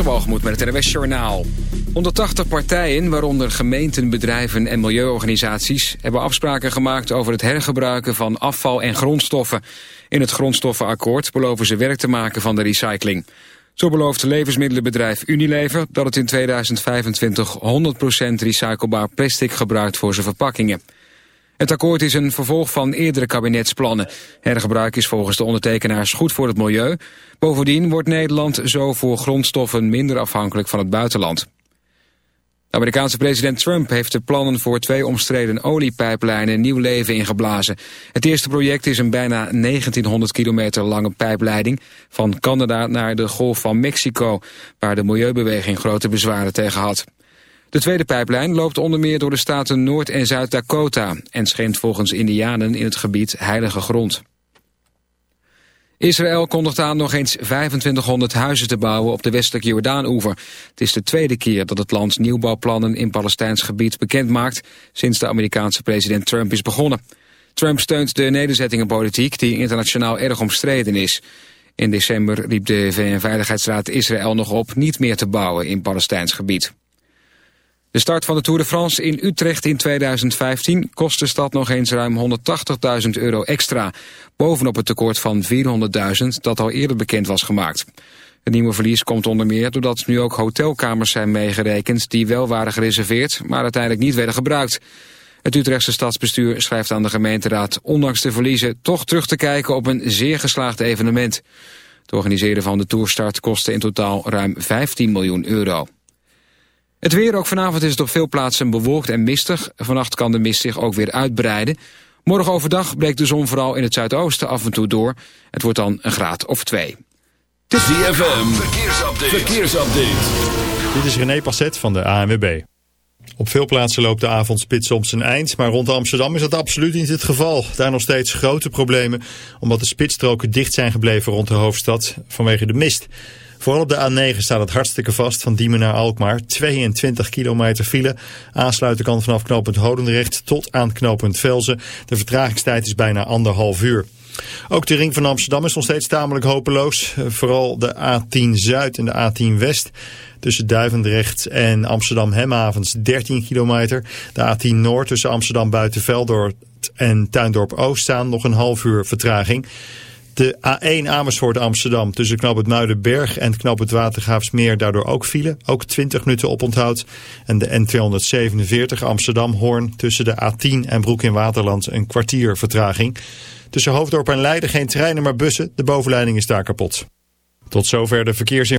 Met het NWS Journaal. 180 partijen, waaronder gemeenten, bedrijven en milieuorganisaties... hebben afspraken gemaakt over het hergebruiken van afval en grondstoffen. In het grondstoffenakkoord beloven ze werk te maken van de recycling. Zo belooft levensmiddelenbedrijf Unilever dat het in 2025 100% recyclebaar plastic gebruikt voor zijn verpakkingen. Het akkoord is een vervolg van eerdere kabinetsplannen. Hergebruik is volgens de ondertekenaars goed voor het milieu. Bovendien wordt Nederland zo voor grondstoffen minder afhankelijk van het buitenland. De Amerikaanse president Trump heeft de plannen voor twee omstreden oliepijplijnen nieuw leven ingeblazen. Het eerste project is een bijna 1900 kilometer lange pijpleiding van Canada naar de Golf van Mexico, waar de milieubeweging grote bezwaren tegen had. De tweede pijplijn loopt onder meer door de staten Noord- en Zuid-Dakota... en schendt volgens indianen in het gebied heilige grond. Israël kondigt aan nog eens 2500 huizen te bouwen op de westelijke Jordaan-oever. Het is de tweede keer dat het land nieuwbouwplannen in Palestijns gebied bekend maakt... sinds de Amerikaanse president Trump is begonnen. Trump steunt de nederzettingenpolitiek die internationaal erg omstreden is. In december riep de VN-veiligheidsraad Israël nog op niet meer te bouwen in Palestijns gebied. De start van de Tour de France in Utrecht in 2015 kost de stad nog eens ruim 180.000 euro extra. Bovenop het tekort van 400.000 dat al eerder bekend was gemaakt. Het nieuwe verlies komt onder meer doordat nu ook hotelkamers zijn meegerekend... die wel waren gereserveerd, maar uiteindelijk niet werden gebruikt. Het Utrechtse stadsbestuur schrijft aan de gemeenteraad... ondanks de verliezen toch terug te kijken op een zeer geslaagd evenement. Het organiseren van de toerstart kostte in totaal ruim 15 miljoen euro. Het weer, ook vanavond is het op veel plaatsen bewolkt en mistig. Vannacht kan de mist zich ook weer uitbreiden. Morgen overdag breekt de zon vooral in het zuidoosten af en toe door. Het wordt dan een graad of twee. ZFM, verkeersupdate. verkeersupdate. Dit is René Passet van de ANWB. Op veel plaatsen loopt de avondspits om zijn eind, maar rond Amsterdam is dat absoluut niet het geval. Daar nog steeds grote problemen, omdat de spitsstroken dicht zijn gebleven rond de hoofdstad vanwege de mist. Vooral op de A9 staat het hartstikke vast van Diemen naar Alkmaar. 22 kilometer file. Aansluiten kan vanaf knooppunt Hodendrecht tot aan knooppunt Velzen. De vertragingstijd is bijna anderhalf uur. Ook de ring van Amsterdam is nog steeds tamelijk hopeloos. Vooral de A10 Zuid en de A10 West. Tussen Duivendrecht en Amsterdam Hemhavens 13 kilometer. De A10 Noord tussen Amsterdam Buitenveldort en Tuindorp Oost staan nog een half uur vertraging. De A1 Amersfoort Amsterdam tussen knap het Muidenberg en knap het Watergraafsmeer daardoor ook file. Ook 20 minuten op onthoud. En de N247 Amsterdam Hoorn tussen de A10 en Broek in Waterland een kwartier vertraging. Tussen Hoofddorp en Leiden geen treinen maar bussen. De bovenleiding is daar kapot. Tot zover de verkeersin.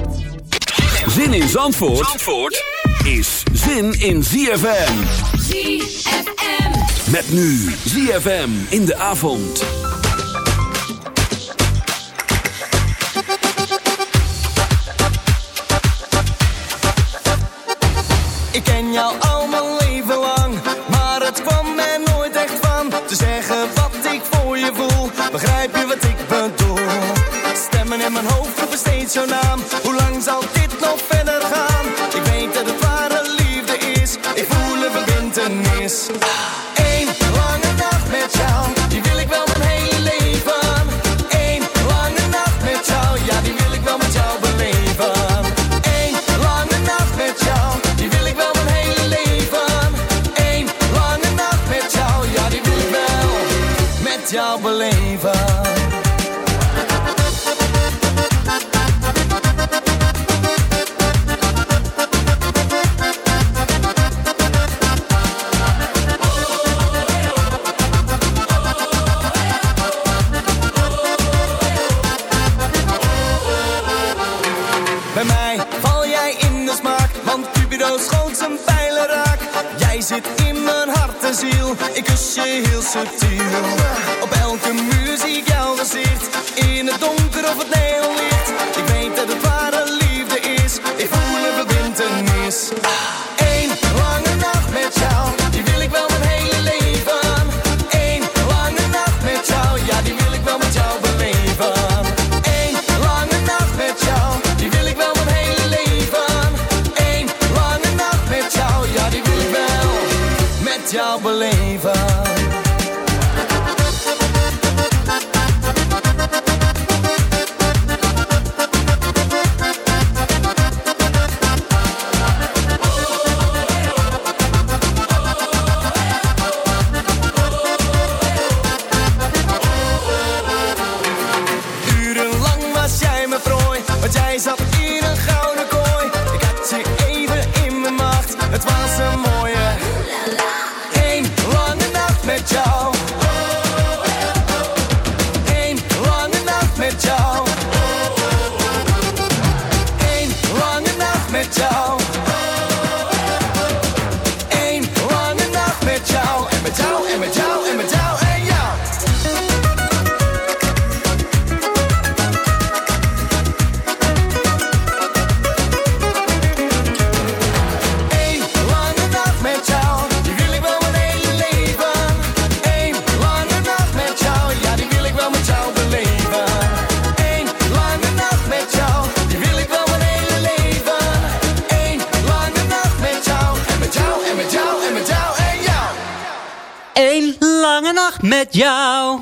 Zin in Zandvoort, Zandvoort is zin in ZFM. ZFM. Met nu ZFM in de avond. Ik ken jou al mijn leven lang, maar het kwam er nooit echt van. Te zeggen wat ik voor je voel, begrijp je wat ik bedoel? Stemmen in mijn hoofd roepen steeds zo na. zal dit place heel subtiel. Op elke ik jouw gezicht, in het donker of het neonlicht. Nacht met jou.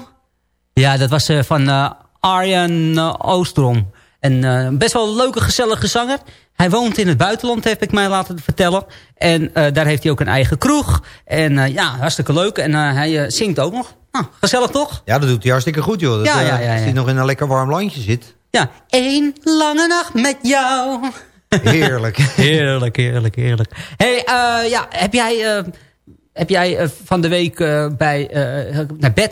Ja, dat was eh, van eh, Arjen eh, Oostrom. En best wel een leuke, gezellige zanger. Hij woont in het buitenland, heb ik mij laten vertellen. En daar heeft hij ook een eigen kroeg. En ja, hartstikke leuk. En hij zingt ook nog. Nou, gezellig toch? Ja, dat doet hij hartstikke goed, joh. Dat, Ja, ja, ja, ja. Als hij nog in een lekker warm landje zit. Ja, één lange nacht met jou. Heerlijk. Heerlijk, heerlijk, heerlijk. hey, ja, heb jij, heb jij eh, van de week eh, bij, eh, naar bed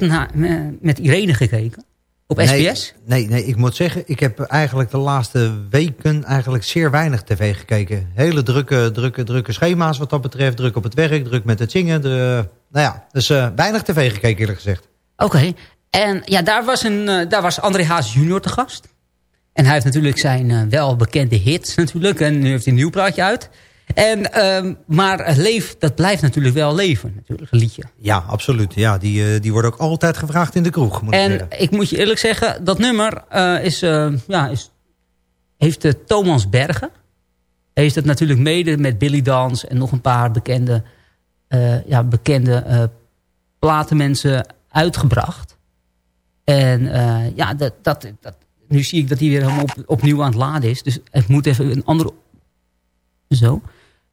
met Irene gekeken? Op SBS? Nee, nee, nee, ik moet zeggen, ik heb eigenlijk de laatste weken eigenlijk zeer weinig tv gekeken. Hele drukke, drukke, drukke schema's wat dat betreft. Druk op het werk, druk met het zingen. De, nou ja, dus weinig tv gekeken eerlijk gezegd. Oké. En ja, daar was, een, daar was André Haas junior te gast. En hij heeft natuurlijk zijn welbekende hits natuurlijk. En nu heeft hij een nieuw plaatje uit. En, ehm, maar het leef, dat blijft natuurlijk wel leven, natuurlijk, een liedje. Ja, absoluut. Ja, die, eh, die worden ook altijd gevraagd in de kroeg, moet ik En ik moet je eerlijk zeggen, dat nummer eh, is, eh, ja, is, heeft uh, Thomas Bergen. Heeft het natuurlijk mede met Billy Dans en nog een paar bekende, ja, bekende platenmensen uitgebracht. En ja, dat, dat, dat, nu zie ik dat hij weer helemaal op, opnieuw aan het laden is. Dus het moet even een andere... Zo.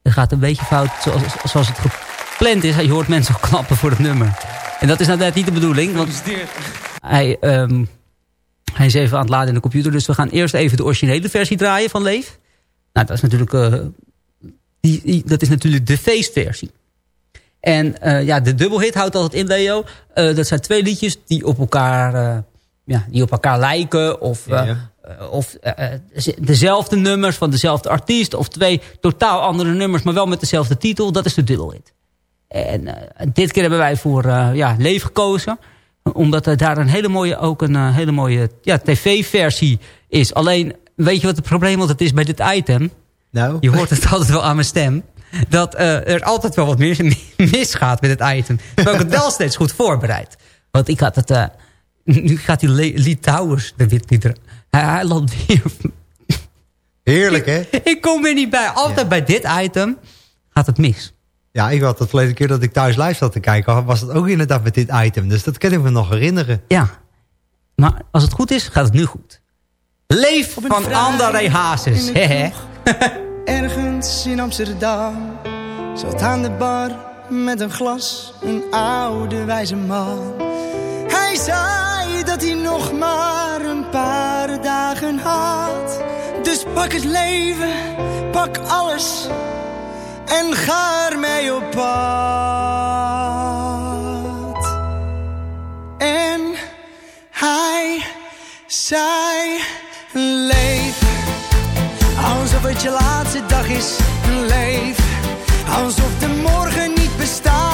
Het gaat een beetje fout zoals, zoals het gepland is. Je hoort mensen klappen voor het nummer. En dat is nou net niet de bedoeling. Want hij, um, hij is even aan het laden in de computer. Dus we gaan eerst even de originele versie draaien van Leef. Nou, dat is natuurlijk, uh, die, die, dat is natuurlijk de feestversie. En uh, ja, de dubbelhit houdt altijd in, Leo. Uh, dat zijn twee liedjes die op elkaar, ja, die op elkaar lijken. Of, ja, ja. of dezelfde nummers van dezelfde artiest. Of twee totaal andere nummers, maar wel met dezelfde titel. Dat is de dubbelhit. En dit keer hebben wij voor ja, Leef gekozen omdat er daar een hele mooie, ook een hele mooie ja, tv-versie is. Alleen, weet je wat het probleem altijd is bij dit item? Nou? Je hoort het altijd wel aan mijn stem. Dat uh, er altijd wel wat mis, misgaat met het item. Terwijl ik het wel steeds goed voorbereid. Want ik had het... Uh, nu gaat die Lee Towers de wit Hij, hij loopt weer... Heerlijk, hè? Ik kom er niet bij. Altijd bij dit item gaat het mis. Ja, ik had de verleden keer dat ik thuis live zat te kijken... was het ook inderdaad met dit item. Dus dat kan ik me nog herinneren. Ja. Maar als het goed is, gaat het nu goed. Leef van André Hazes. Ergens in Amsterdam zat aan de bar met een glas een oude wijze man. Hij zei nog maar een paar dagen had. Dus pak het leven, pak alles en ga ermee op pad. En hij zei leef Alsof het je laatste dag is, leef. Alsof de morgen niet bestaat.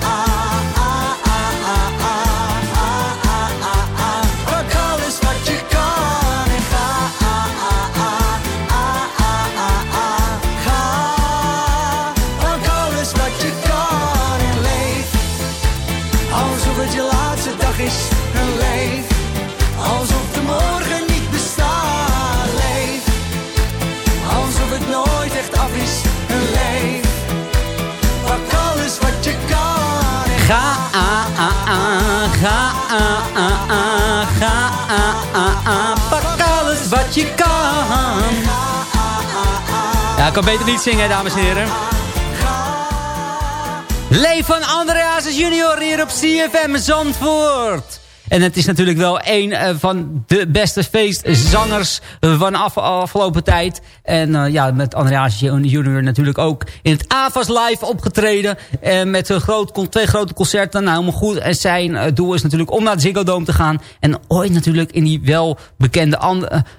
Je kan. Ja, ik kan beter niet zingen, dames en heren. Leef van Andreas junior hier op CFM Zandvoort. En het is natuurlijk wel een eh, van de beste feestzangers van af, afgelopen tijd. En eh, ja, met Andreas junior natuurlijk ook in het AVAS live opgetreden. En met een groot, twee grote concerten. Nou, helemaal goed. En zijn eh, doel is natuurlijk om naar de Ziggo Dome te gaan. En ooit natuurlijk in die welbekende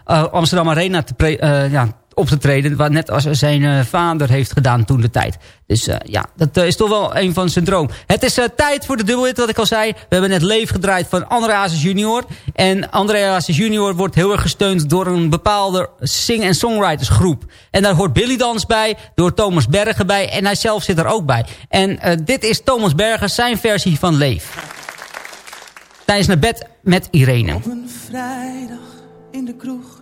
eh, Amsterdam Arena te pre- ja, op te treden. Wat net als zijn eh, vader heeft gedaan toen de tijd. Dus eh, ja, dat eh, is toch wel een van zijn droom. Het is tijd voor de dubbelhit, wat ik al zei. We hebben net Leef gedraaid van André Hazes junior. En André Hazes junior wordt heel erg gesteund door een bepaalde sing- en songwritersgroep. En daar hoort Billy Dans bij, door Thomas Bergen bij. En hij zelf zit er ook bij. En dit is Thomas Bergen, zijn versie van Leef. Tijdens naar bed met Irene. Op een vrijdag in de kroeg,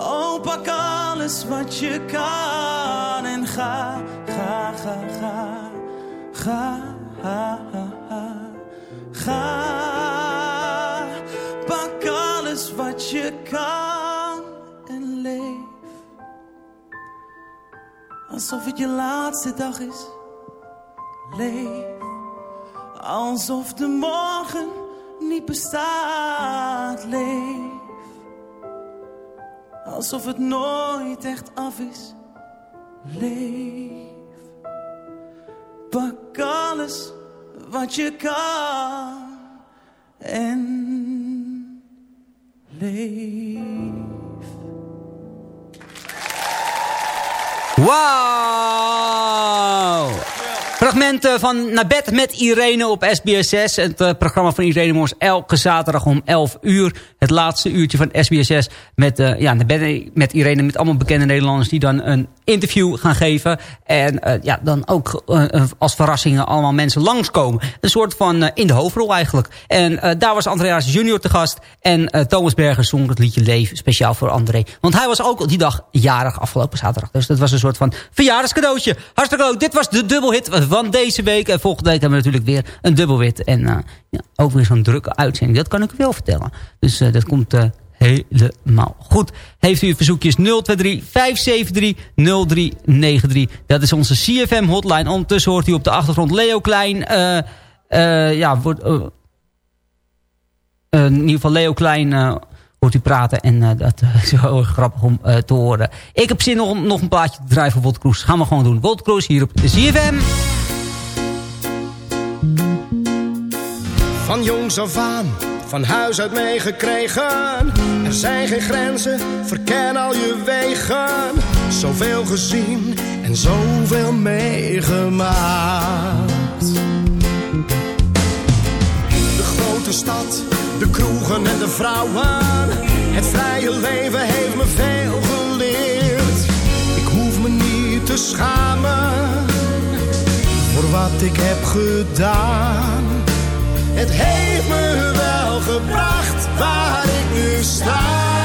Oh, pak alles wat je kan en ga, ga, ga, ga. Ga, ga, ga, ga. Pak alles wat je kan en leef. Alsof het je laatste dag is. Leef. Alsof de morgen niet bestaat. Leef. Alsof het nooit echt af is. Leef. Pak alles wat je kan en leef. Wauw! Fragmenten van Naar bed met Irene op SBS6. Het uh, programma van Irene Moors elke zaterdag om 11 uur. Het laatste uurtje van SBS6 met, uh, ja, Naar bed met Irene. Met allemaal bekende Nederlanders die dan een interview gaan geven. En ja, dan ook als verrassingen allemaal mensen langskomen. Een soort van in de hoofdrol eigenlijk. En daar was Andreas Junior te gast. En Thomas Berger zong het liedje Leven speciaal voor André. Want hij was ook die dag jarig afgelopen zaterdag. Dus dat was een soort van verjaardagscadeautje. Hartstikke leuk. Dit was de dubbelhit van deze week. En volgende week hebben we natuurlijk weer een dubbelwit. En uh, ja, ook weer zo'n drukke uitzending. Dat kan ik wel vertellen. Dus uh, dat komt uh, helemaal goed. Heeft u verzoekjes 023 573 0393. Dat is onze CFM hotline. Ondertussen hoort u op de achtergrond Leo Klein. ja, wordt... in ieder geval Leo Klein hoort u praten. En dat is heel grappig om te horen. Ik heb zin om nog een plaatje te draaien voor Wold Cruise. Gaan we gewoon doen. Wold Cruise hier op ZFM. Van jongs af aan, van huis uit meegekregen. Er zijn geen grenzen, verken al je wegen. Zoveel gezien en zoveel meegemaakt. De grote stad, de kroegen en de vrouwen. Het vrije leven heeft me veel geleerd. Ik hoef me niet te schamen voor wat ik heb gedaan. Het heeft me wel gebracht waar ik nu sta.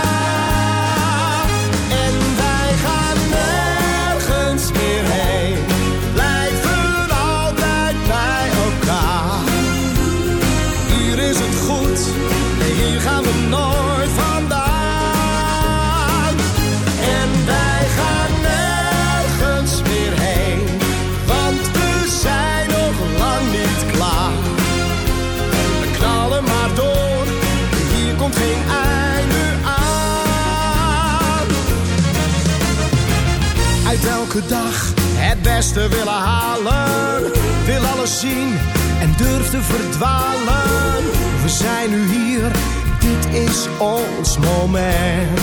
Elke dag het beste willen halen. Wil alles zien en durf te verdwalen. We zijn nu hier, dit is ons moment.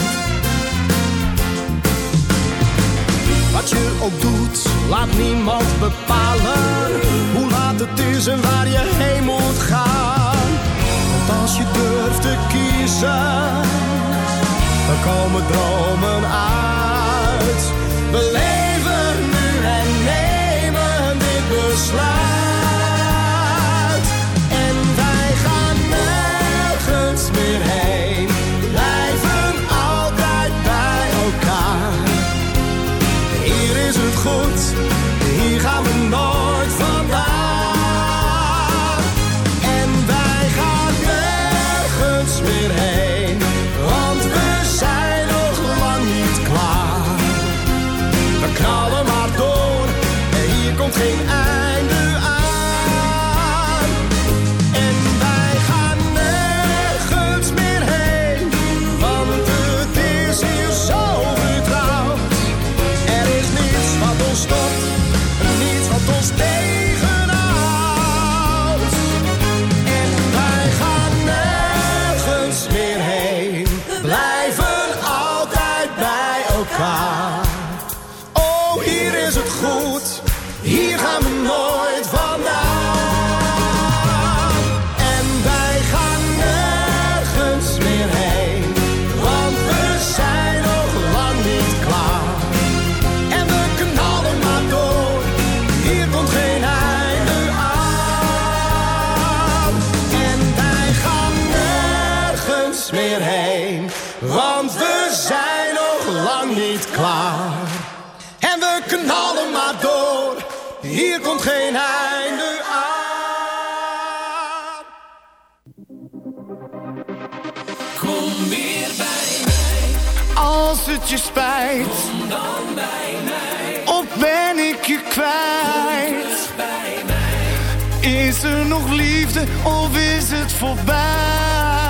Wat je ook doet, laat niemand bepalen hoe laat het is en waar je heen moet gaan. Want als je durft te kiezen, dan komen dromen uit. We leven nu en nemen dit besluit. Nergens meer heen. Want we zijn nog lang niet klaar. En we knallen maar door. Hier komt geen einde aan. Kom weer bij mij, Als het je spijt, kom dan bij mij. of ben ik je kwijt? Terug bij mij, Is er nog liefde of is het voorbij?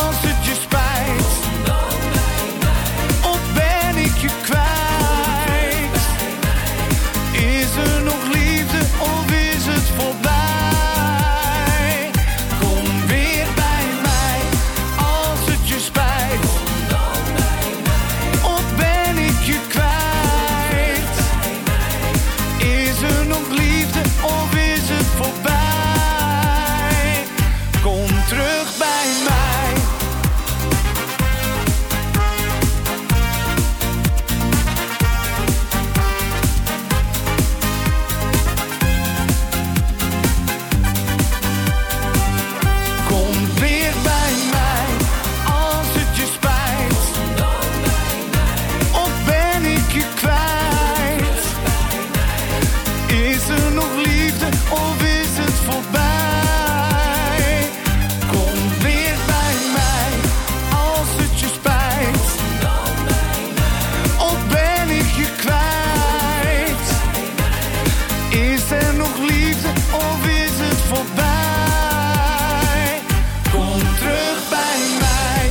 Als het is het voorbij? Kom terug bij mij.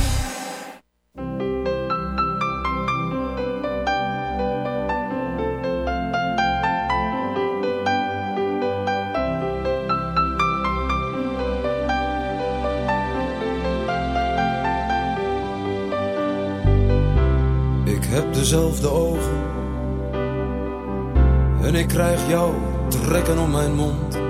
Ik heb dezelfde ogen en ik krijg jou trekken om mijn mond.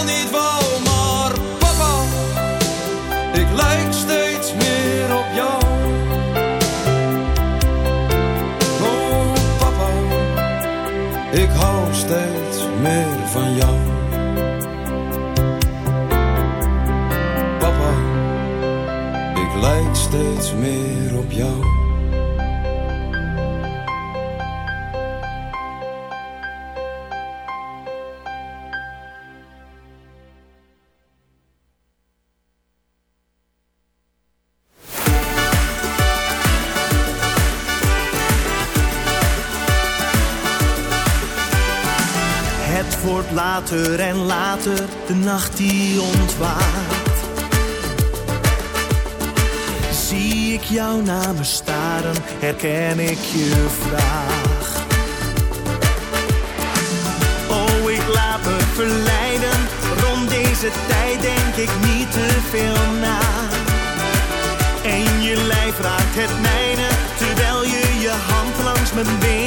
en later, de nacht die ontwaakt. Zie ik jou naar me staren, herken ik je vraag. Oh, ik laat me verleiden, rond deze tijd denk ik niet te veel na. En je lijf raakt het mijne, terwijl je je hand langs mijn benen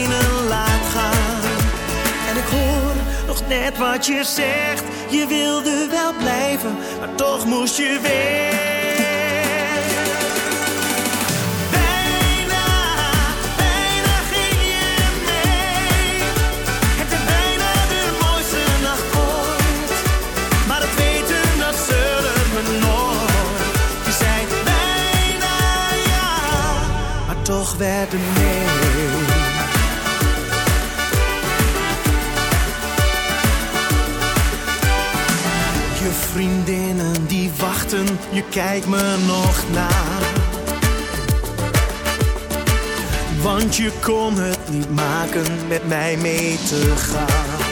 net wat je zegt. Je wilde wel blijven, maar toch moest je weg. Bijna, bijna ging je mee. Vriendinnen die wachten, je kijkt me nog na. Want je kon het niet maken met mij mee te gaan.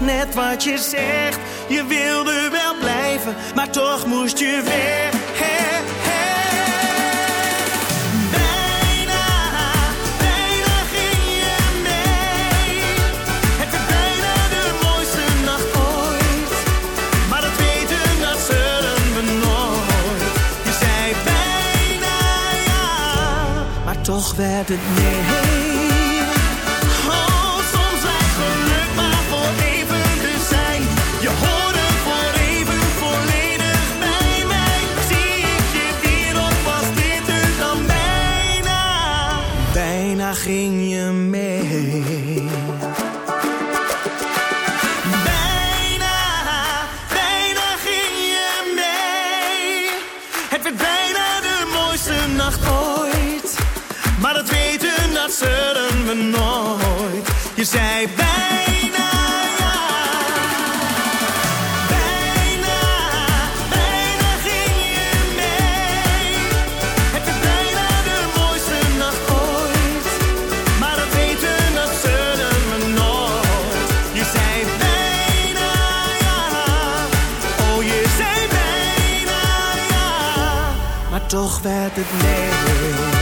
Net wat je zegt. Je wilde wel blijven, maar toch moest je weg. Bijna, bijna ging je mee. Het werd bijna de mooiste nacht ooit. Maar dat weten, dat zullen we nooit. Je zei bijna ja, maar toch werd het nee. Ging toch werd het nee.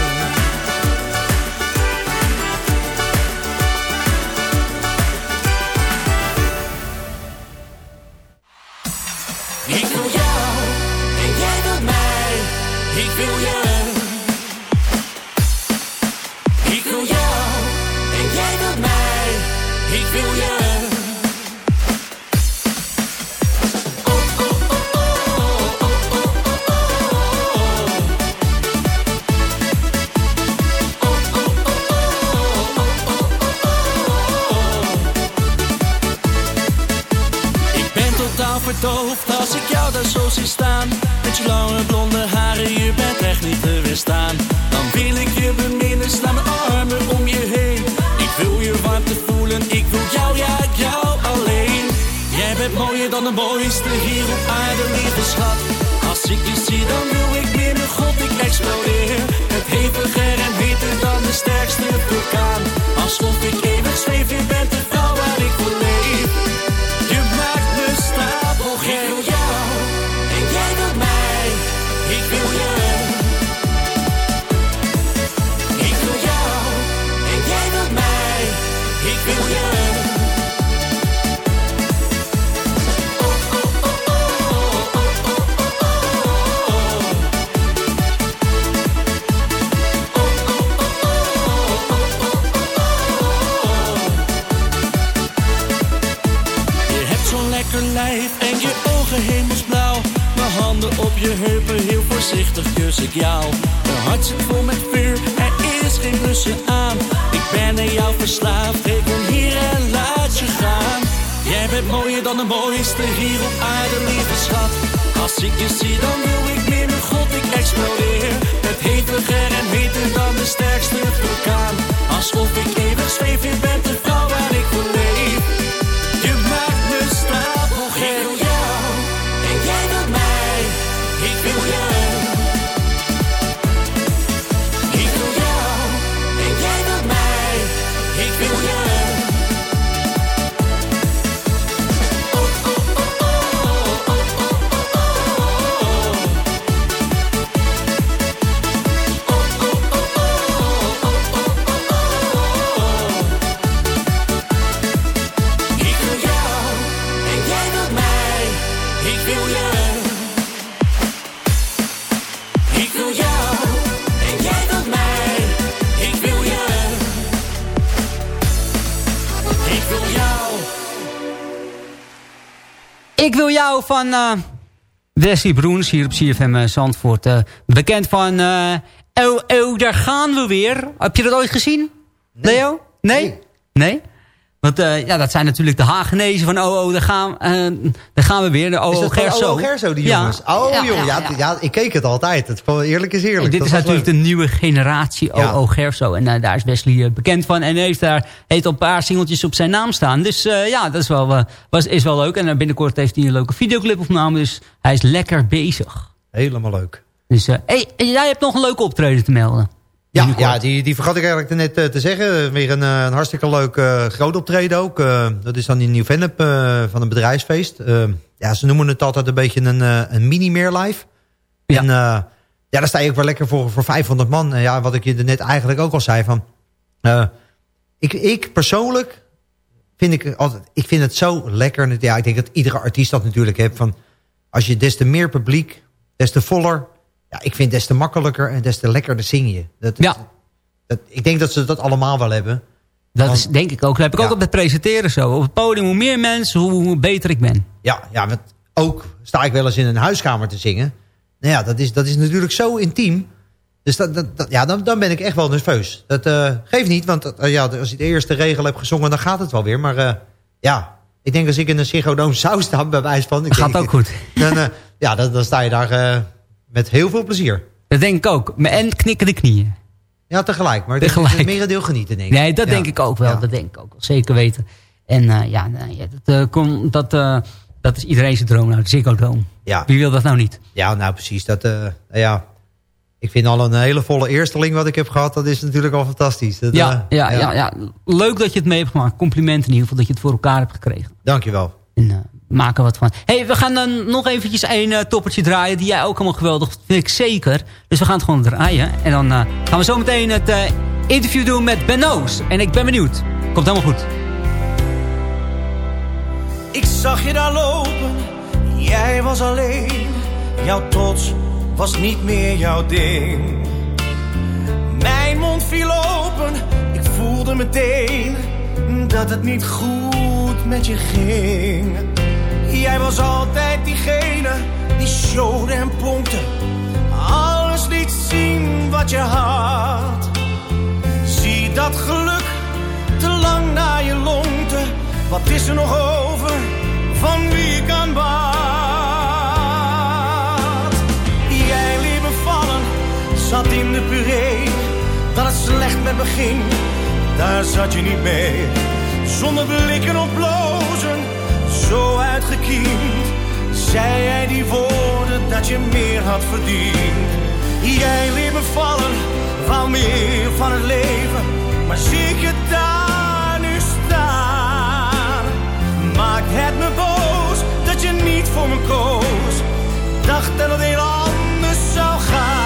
Van eh Wesley Broens hier op CFM eh, Zandvoort. eh, bekend van... oh, oh, daar gaan we weer. Heb je dat ooit gezien? Leo? Nee? Nee? Want eh, ja, dat zijn natuurlijk de Hagenezen van oh, oh, daar gaan, eh, daar gaan we weer. De oh, oh, dat van Gerso. Oh, Gerso, die Ja. jongens? Oh, Ja, joh, ja, ja, ja. ja, ik keek het altijd. Het, eerlijk is eerlijk. En dit Dat is natuurlijk leuk. de nieuwe generatie Ja. OO Gerso. En eh, daar is Wesley bekend van. En heeft daar heeft al een paar singeltjes op zijn naam staan. Dus eh, ja, dat is wel, was, is wel leuk. En binnenkort heeft hij een leuke videoclip opgenomen. Dus hij is lekker bezig. Helemaal leuk. Dus eh, hey, jij hebt nog een leuke optreden te melden. Ja, ja die, die vergat ik eigenlijk net eh, te zeggen. Weer een, eh, een hartstikke leuk eh, groot optreden ook. Dat is dan in Nieuw-Vennep van een bedrijfsfeest. Ja, ze noemen het altijd een beetje een, een mini-meerlife. Ja. En ja, daar sta je ook wel lekker voor, voor 500 man. En ja, wat ik je er net eigenlijk ook al zei van... ik, ik persoonlijk vind, ik, altijd, ik vind het zo lekker. Ja, ik denk dat iedere artiest dat natuurlijk heeft. Van, als je des te meer publiek, des te voller... Ja, ik vind des te makkelijker en des te lekkerder zing je. Dat, Ja. dat, ik denk dat ze dat allemaal wel hebben. Dat Want- is denk ik ook. Dat heb ik Ja. ook op het presenteren zo. Op het podium, hoe meer mensen, hoe, hoe beter ik ben. Ja, ja want ook sta ik wel eens in een huiskamer te zingen. Nou ja, dat is, dat is natuurlijk zo intiem. Dus dat, dat, dat- ja, dan, dan ben ik echt wel nerveus. Dat eh, geeft niet, want eh, ja, als je de eerste regel hebt gezongen... dan gaat het wel weer. Maar eh, ja, ik denk als ik in een Dome zou staan, bij wijze van... Ik gaat denk, ook goed. Dan, ja, dan, dan sta je daar met heel veel plezier. Dat denk ik ook. En knikken de knieën. Ja, tegelijk. Maar Tegelijk. het merendeel genieten, denk ik. Nee, dat Ja. denk ik ook wel. Ja. Dat denk ik ook wel. Zeker weten. En eh, ja, nou, ja, dat, kom, dat, eh, dat is iedereen zijn droom nou. De Ziggo Dome. Ja. Wie wil dat nou niet? Ja, nou precies. Dat, nou ja. Ik vind al een hele volle eersteling wat ik heb gehad. Dat is natuurlijk al fantastisch. Dat, Ja, ja, ja. Ja, Leuk dat je het mee hebt gemaakt. Complimenten in ieder geval dat je het voor elkaar hebt gekregen. Dankjewel. En eh, maak er wat van. hey, we gaan dan nog eventjes een eh, toppertje draaien. Die jij ook allemaal geweldig. Vind ik zeker. Dus we gaan het gewoon draaien. En dan eh, gaan we zo meteen het eh, interview doen met Ben Noos. En ik ben benieuwd. Komt helemaal goed. Ik zag je daar lopen, jij was alleen. Jouw trots was niet meer jouw ding. Mijn mond viel open, ik voelde meteen dat het niet goed met je ging. Jij was altijd diegene die showde en pompte. Alles liet zien wat je had. Zie dat geluk te lang naar je longte. Wat is er nog over van wie ik aan bad? Jij liet me vallen, zat in de puree. Dat het slecht met me ging, daar zat je niet mee. Zonder blikken of blozen, zo uitgekiend. Zei jij die woorden dat je meer had verdiend. Jij liet me vallen, wou meer van het leven. Maar zie ik je daar nu staan. Maakt het me boos dat je niet voor me koos. Dacht dat het heel anders zou gaan.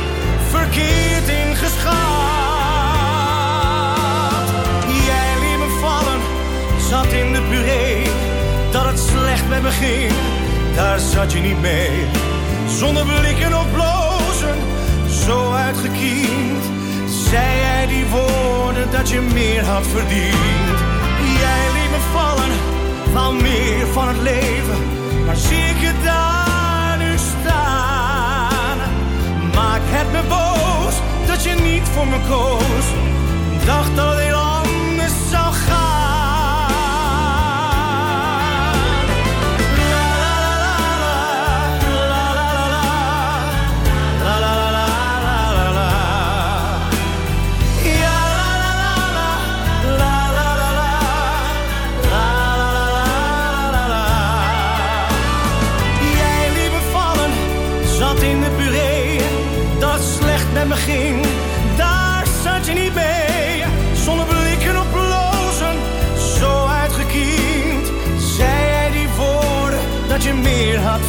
verkeerd ingeschat. Jij liet me vallen, zat in de puree. Dat het slecht met me ging, daar zat je niet mee. Zonder blikken of blozen, zo uitgekiend. Zei jij die woorden dat je meer had verdiend. Jij liet me vallen, wou meer van het leven. Maar zie ik je daar Het me boos dat je niet voor me koos. Dacht dat het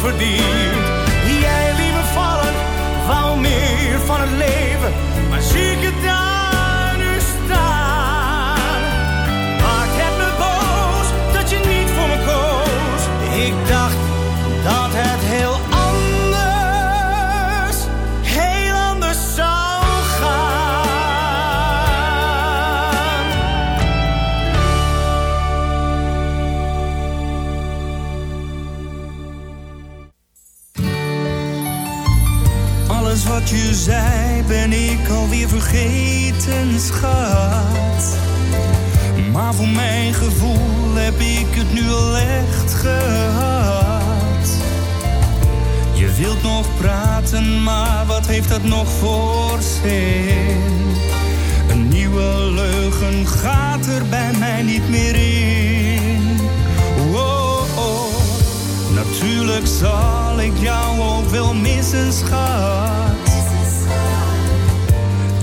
verdiend. Ben ik alweer vergeten, schat. Maar voor mijn gevoel heb ik het nu al echt gehad. Je wilt nog praten, maar wat heeft dat nog voor zin? Een nieuwe leugen gaat er bij mij niet meer in. Oh, oh. Natuurlijk zal ik jou ook wel missen, schat.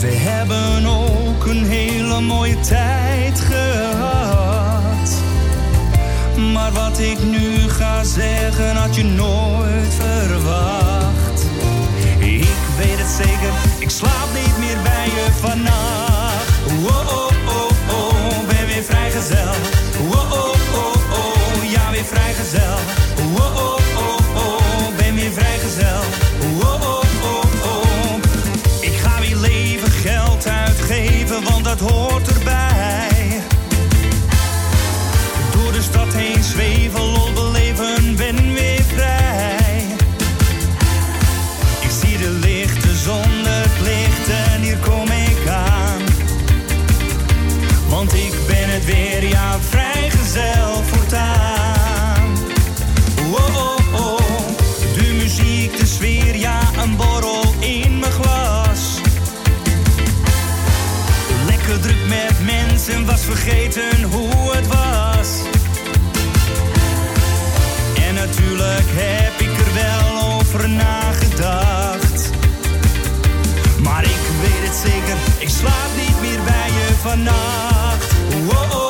We hebben ook een hele mooie tijd gehad. Maar wat ik nu ga zeggen had je nooit verwacht. Ik weet het zeker, ik slaap niet meer bij je vannacht. Oh, oh, oh, oh, ben weer vrijgezel. Oh, oh, oh, oh, ja weer vrijgezel. dat hoort erbij. Door de stad heen zweven lol en was vergeten hoe het was. En natuurlijk heb ik er wel over nagedacht. Maar ik weet het zeker, ik slaap niet meer bij je vannacht. Oh.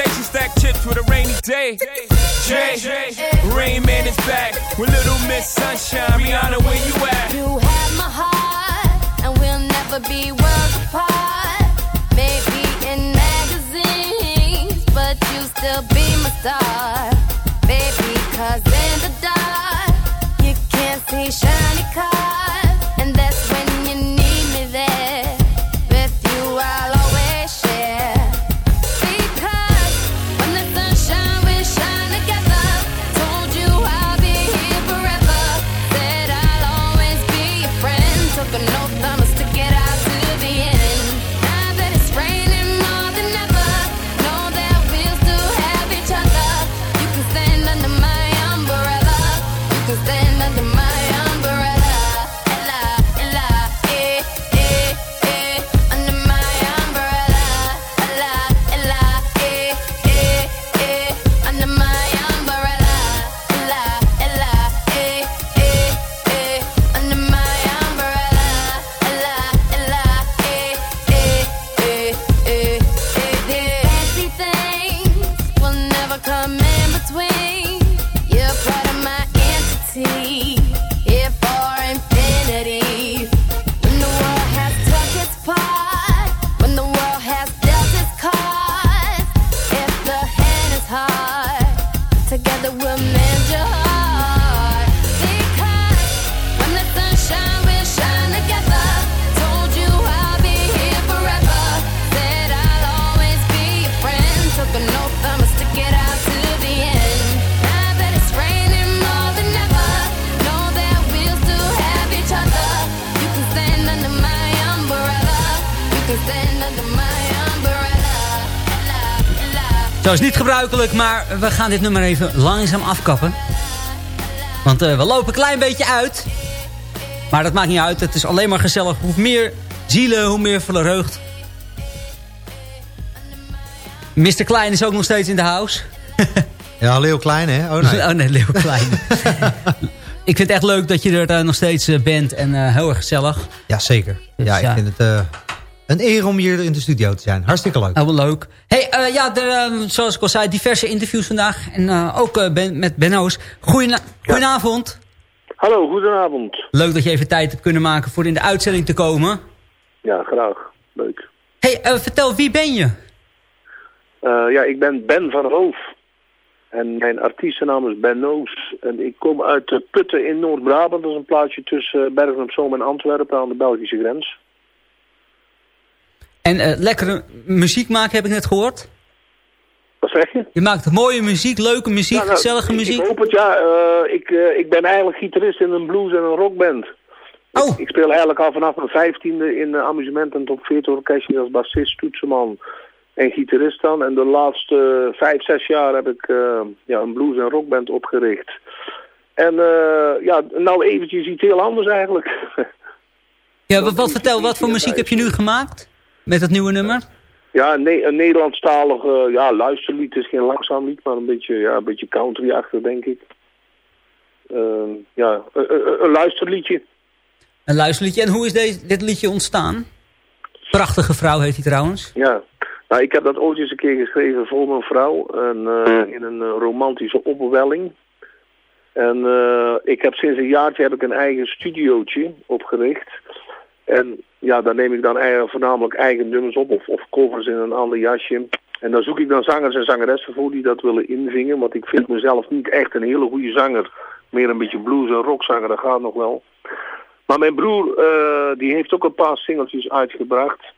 Precipitation, stack chips with a rainy day. Jay, Rain Man is back with Little Miss Sunshine. Rihanna, where you at? You have my heart, and we'll never be worlds apart. Maybe in magazines, but you still be my star. Baby, cause in the dark, you can't see shiny cars. Zo is niet gebruikelijk, maar we gaan dit nummer even langzaam afkappen. Want eh, we lopen een klein beetje uit. Maar dat maakt niet uit, het is alleen maar gezellig. Hoe meer zielen, hoe meer vreugd. Mr. Klein is ook nog steeds in de house. Ja, Leo Klein, hè? Oh nee. Oh nee, Leo Klein. ik vind het echt leuk dat je er eh, nog steeds eh, bent en heel erg gezellig. Ja, zeker. Dus ja, ik ja. vind het een eer om hier in de studio te zijn. Hartstikke leuk. Heel leuk. Hey, eh, ja, er, ehm, zoals ik al zei, diverse interviews vandaag. En eh, ook eh, ben, met Benno's. Goedenavond. Hallo, goedenavond. Leuk dat je even tijd hebt kunnen maken voor in de uitzending te komen. Ja, graag. Leuk. Hey, vertel, wie ben je? Eh, ja, ik ben Ben van Hoof. En mijn artiestennaam is Ben Noos. En ik kom uit de Putten in Noord-Brabant. Dat is een plaatsje tussen eh, Bergen op Zoom en Antwerpen aan de Belgische grens. En eh, lekkere muziek maken heb ik net gehoord. Wat zeg je? Je maakt mooie muziek, leuke muziek, nou, gezellige muziek. Ik hoop het, ja. Eh, ik, eh, ik ben eigenlijk gitarist in een blues- en een rockband. Oh. Ik, ik speel eigenlijk al vanaf mijn vijftiende in uh, amusement- en top 40 orkestje als bassist, toetsenman en gitarist dan. En de laatste vijf, zes jaar heb ik ja, een blues- en rockband opgericht. En ja, nou eventjes iets heel anders eigenlijk. Ja, wat, wat vertel, wat voor muziek heb je nu gemaakt? Met het nieuwe nummer? Ja, een, Ne- een Nederlandstalig ja, luisterlied. Het is geen langzaam lied, maar een beetje, ja, een beetje country-achtig, denk ik. Ehm, ja, een, luisterliedje. Een luisterliedje. En hoe is deze, dit liedje ontstaan? Prachtige vrouw heet hij trouwens. Ja, nou, ik heb dat ooit eens een keer geschreven voor mijn vrouw. En, eh, in een eh, romantische opwelling. En eh, ik heb sinds een jaartje heb ik een eigen studiootje opgericht. En ja, daar neem ik dan voornamelijk eigen nummers op of, of covers in een ander jasje. En daar zoek ik dan zangers en zangeressen voor die dat willen inzingen. Want ik vind mezelf niet echt een hele goede zanger. Meer een beetje blues- en rockzanger, dat gaat nog wel. Maar mijn broer, eh, die heeft ook een paar singeltjes uitgebracht.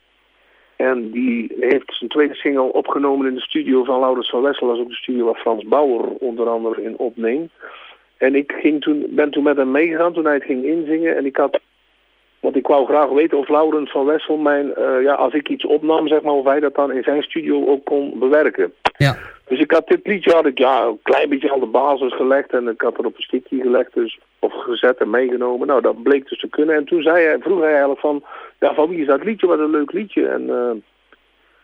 En die heeft zijn tweede single opgenomen in de studio van Laurens van Wessel. Dat is ook de studio waar Frans Bauer onder andere in opneemt. En ik ging toen, ben toen met hem meegegaan toen hij het ging inzingen. En ik had, want ik wou graag weten of Laurens van Wessel mijn, eh, ja, als ik iets opnam, zeg maar, of hij dat dan in zijn studio ook kon bewerken. Ja. Dus ik had dit liedje had ik ja, een klein beetje aan de basis gelegd en ik had er op een stickje gelegd, dus, of gezet en meegenomen. Nou, dat bleek dus te kunnen. En toen zei hij, vroeg hij eigenlijk van, ja, van wie is dat liedje? Wat een leuk liedje. En eh,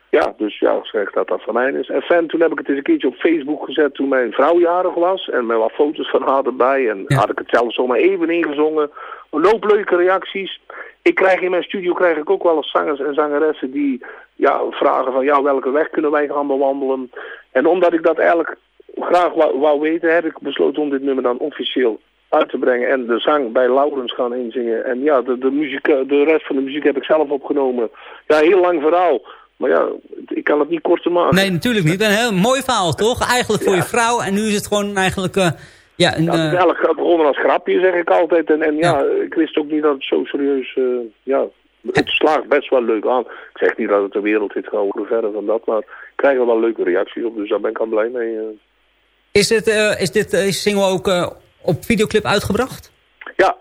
Ja, dus ja, zeg dat dat van mij is. En fan, toen heb ik het eens een keertje op Facebook gezet toen mijn vrouw jarig was. En met wat foto's van haar erbij. En had ik het zelfs zomaar even ingezongen. Een hoop leuke reacties. Ik krijg in mijn studio krijg ik ook wel eens zangers en zangeressen die ja, vragen van ja, welke weg kunnen wij gaan bewandelen. En omdat ik dat eigenlijk graag wou, wou weten, heb ik besloten om dit nummer dan officieel uit te brengen en de zang bij Laurens gaan inzingen. En ja, de, de, muziek, de rest van de muziek heb ik zelf opgenomen. Ja, heel lang verhaal. Maar ja, ik kan het niet korter maken. Nee, natuurlijk niet. Een heel mooi verhaal, toch? Eigenlijk voor je vrouw. En nu is het gewoon eigenlijk... Uh, ja, ja, het is eigenlijk begonnen als grapje, zeg ik altijd. En, en ja, ik wist ook niet dat het zo serieus... Uh, ja, het slaagt best wel leuk aan. Ik zeg niet dat het de wereld gaat worden, verder van dat. Maar ik krijg er wel leuke reacties op, dus daar ben ik al blij mee. Uh. Is dit, is dit single ook op videoclip uitgebracht? Ja,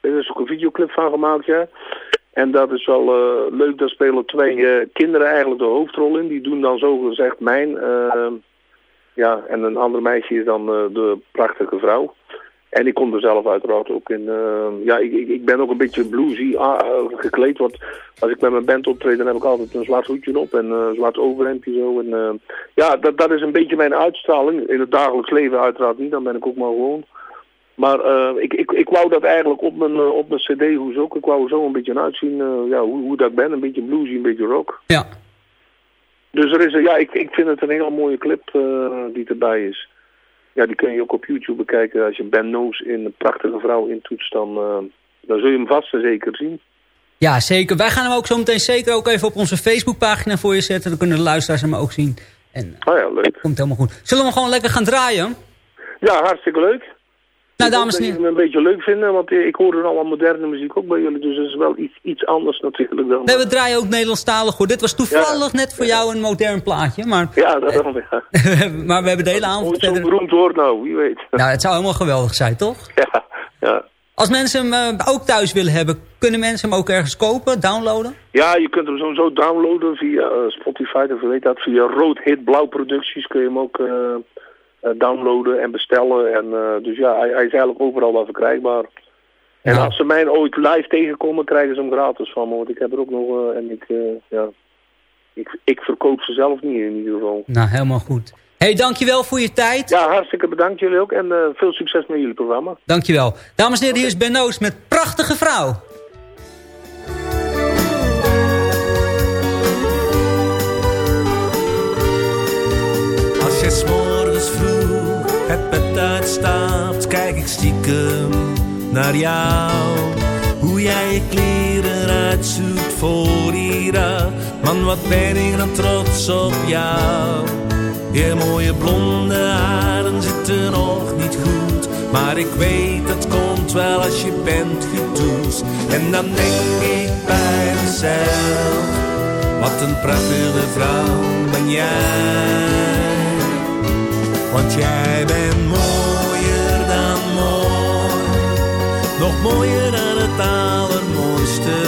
er is ook een videoclip van gemaakt, ja. En dat is wel uh, leuk, daar spelen twee kinderen eigenlijk de hoofdrol in. Die doen dan zo gezegd mijn. Ja, en een ander meisje is dan de prachtige vrouw. En ik kom er zelf uiteraard ook in. ja, ik, ik, ben ook een beetje bluesy gekleed. Want als ik met mijn band optreed, dan heb ik altijd een zwart hoedje op en een zwart overhemdje zo. En, ja, dat, dat is een beetje mijn uitstraling. In het dagelijks leven uiteraard niet, dan ben ik ook maar gewoon. Maar ik, ik, ik wou dat eigenlijk op mijn, op mijn cd-hoes ook. Ik wou zo een beetje uitzien ja, hoe, hoe dat ben. Een beetje bluesy, een beetje rock. Ja. Dus er is, ja, ik, ik vind het een hele mooie clip die erbij is. Ja, die kun je ook op YouTube bekijken. Als je Ben Noos in een prachtige vrouw intoetst, dan, dan zul je hem vast en zeker zien. Ja, zeker. Wij gaan hem ook zo meteen zeker ook even op onze Facebookpagina voor je zetten. Dan kunnen de luisteraars hem ook zien. En, oh ja, leuk. Komt helemaal goed. Zullen we hem gewoon lekker gaan draaien? Ja, hartstikke leuk. Nou, dames en heren. een beetje leuk vinden, want ik hoor er al moderne muziek ook bij jullie. Dus dat is wel iets, iets anders natuurlijk dan... Nee, we draaien ook Nederlandstalig hoor. Dit was toevallig net voor jou een modern plaatje, maar... Ja, dat wel, ja. maar we hebben de hele avond... Zo beroemd wordt nou, wie weet. Nou, het zou helemaal geweldig zijn, toch? Ja, ja. Als mensen hem uh, ook thuis willen hebben, kunnen mensen hem ook ergens kopen, downloaden? Ja, je kunt hem sowieso downloaden via uh, Spotify, of weet dat. Via Rood Hit Blauw Producties kun je hem ook... Uh, downloaden en bestellen. En, uh, dus ja, hij, hij, is eigenlijk overal wel verkrijgbaar. En ja. als ze mij ooit live tegenkomen, krijgen ze hem gratis van me. Want ik heb er ook nog... Uh, en ik, ja, ik, ik verkoop ze zelf niet in ieder geval. Nou, helemaal goed. hey, dankjewel voor je tijd. Ja, hartstikke bedankt jullie ook. En veel succes met jullie programma. Dankjewel. Dames en heren, hier is Ben Noos met Prachtige Vrouw. Als je vroeg het bed uitstapt, kijk ik stiekem naar jou. Hoe jij je kleren uitzoekt voor dag. Man, wat ben ik dan trots op jou. Je mooie blonde haren zitten nog niet goed. Maar ik weet dat komt wel als je bent getoest. En dan denk ik bij mezelf. Wat een prachtige vrouw ben jij. Want jij bent mooier dan mooi. Nog mooier dan het allermooiste.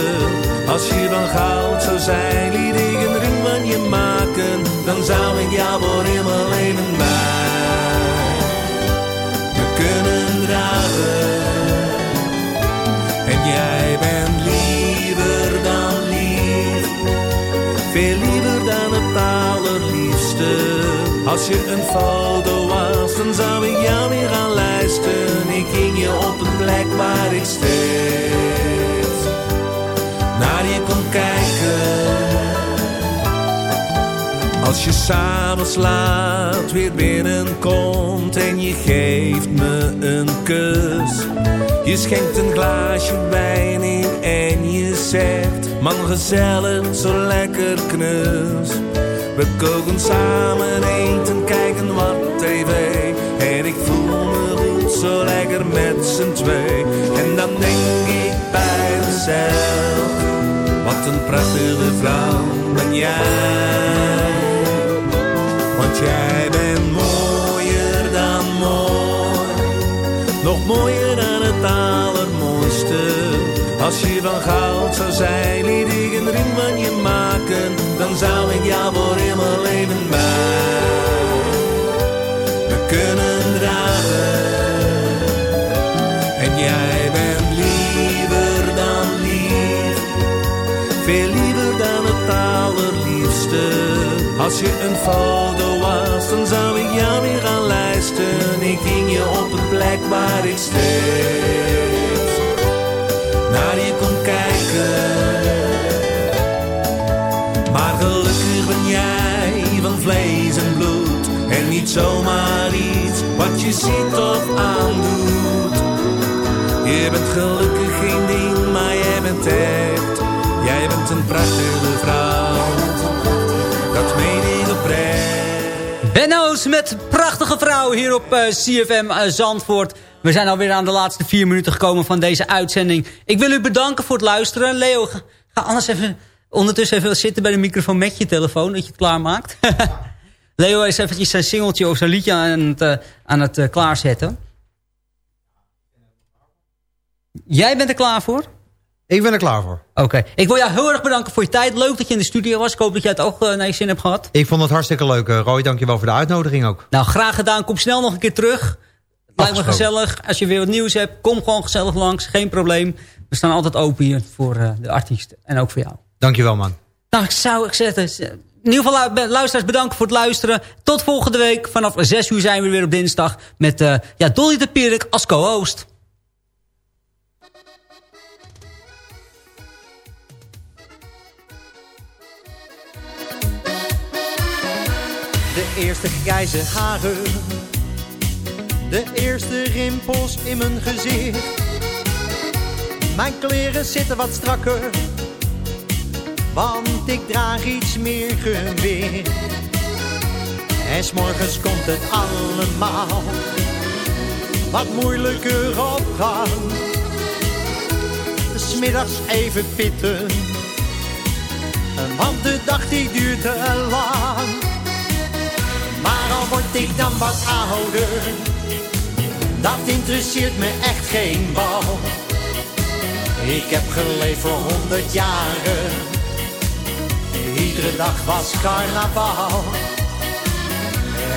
Als je van goud zou zijn, liet ik een ring van je maken. Dan zou ik jou voor immer leven bij. We kunnen dragen. En jij bent liever dan lief. Veel liever dan het. Als je een foto was, dan zou ik jou weer gaan lijsten. Ik ging je op een plek waar ik steeds naar je kon kijken. Als je s'avonds laat weer binnenkomt en je geeft me een kus. Je schenkt een glaasje wijn in en je zegt, man gezellig, zo lekker knus. We koken samen eten, kijken wat tv. En ik voel me goed, zo lekker met z'n twee. En dan denk ik bij mezelf, wat een prachtige vrouw ben jij. Want jij bent mooier dan mooi. Nog mooier dan het allermooiste. Als je van goud zou zijn, liet ik een ring van je maken. Dan zou ik jou voor immer leven bij. We kunnen dragen. En jij bent liever dan lief. Veel liever dan het allerliefste. Als je een foto was, dan zou ik jou weer gaan lijsten. Ik hing je op een plek waar ik steeds naar je kon kijken. Van vlees en bloed. En niet zomaar iets wat je ziet of aandoet. Je bent gelukkig geen ding, maar jij bent echt. Jij bent een prachtige vrouw. Dat meen ik oprecht. Benno's met prachtige vrouw hier op eh, CFM eh, Zandvoort. We zijn alweer aan de laatste vier minuten gekomen van deze uitzending. Ik wil u bedanken voor het luisteren. Leo, ga anders even ondertussen even zitten bij de microfoon met je telefoon, dat je het klaarmaakt. Leo is eventjes zijn singeltje of zijn liedje aan het, eh, aan het eh, klaarzetten. Jij bent er klaar voor? Ik ben er klaar voor. Oké. Ik wil jou heel erg bedanken voor je tijd. Leuk dat je in de studio was. Ik hoop dat jij het ook eh, naar je zin hebt gehad. Ik vond het hartstikke leuk. eh, Roy, dankjewel voor de uitnodiging ook. Nou, graag gedaan. Kom snel nog een keer terug. Lijkt me gezellig. Als je weer wat nieuws hebt, kom gewoon gezellig langs. Geen probleem. We staan altijd open hier voor de artiest. En ook voor jou. Dankjewel, man. Nou, ik zou ik zeggen... In ieder geval, lu- luisteraars, bedankt voor het luisteren. Tot volgende week. Vanaf 6 uur zijn we weer op dinsdag. Met eh, ja, Dolly de Pierik als co-host. De eerste grijze haren. De eerste rimpels in mijn gezicht. Mijn kleren zitten wat strakker. Want ik draag iets meer gewicht. En s'morgens komt het allemaal wat moeilijker op gang. Smiddags even pitten. Want de dag die duurt te lang. Maar al word ik dan wat ouder, dat interesseert me echt geen bal. Ik heb geleefd voor honderd jaren, iedere dag was carnaval.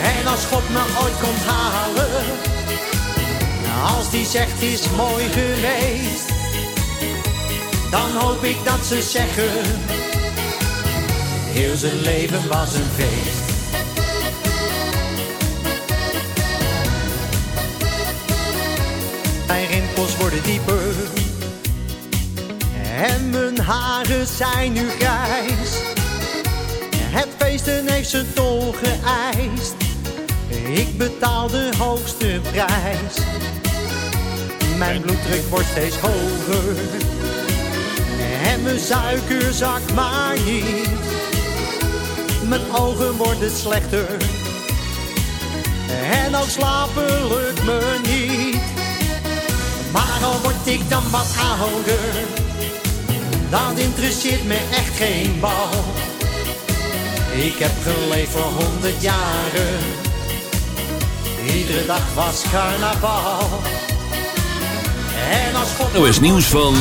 En als God me ooit komt halen, als die zegt is mooi geweest, dan hoop ik dat ze zeggen, heel zijn leven was een feest. Mijn rimpels worden dieper en mijn haren zijn nu grijs. Feesten heeft zijn tol geëist. Ik betaal de hoogste prijs. Mijn bloeddruk wordt steeds hoger en mijn suiker zakt maar niet. Mijn ogen worden slechter en ook slapen lukt me niet. Maar al word ik dan wat ouder, dat interesseert me echt geen bal. Ik heb geleefd voor honderd jaren, iedere dag was carnaval. En als God NOS Nieuws van...